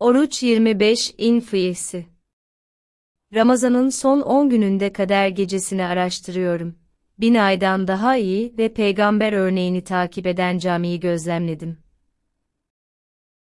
Oruç 25 infiyesi. Ramazan'ın son 10 gününde kader gecesini araştırıyorum. Bin aydan daha iyi ve peygamber örneğini takip eden camiyi gözlemledim.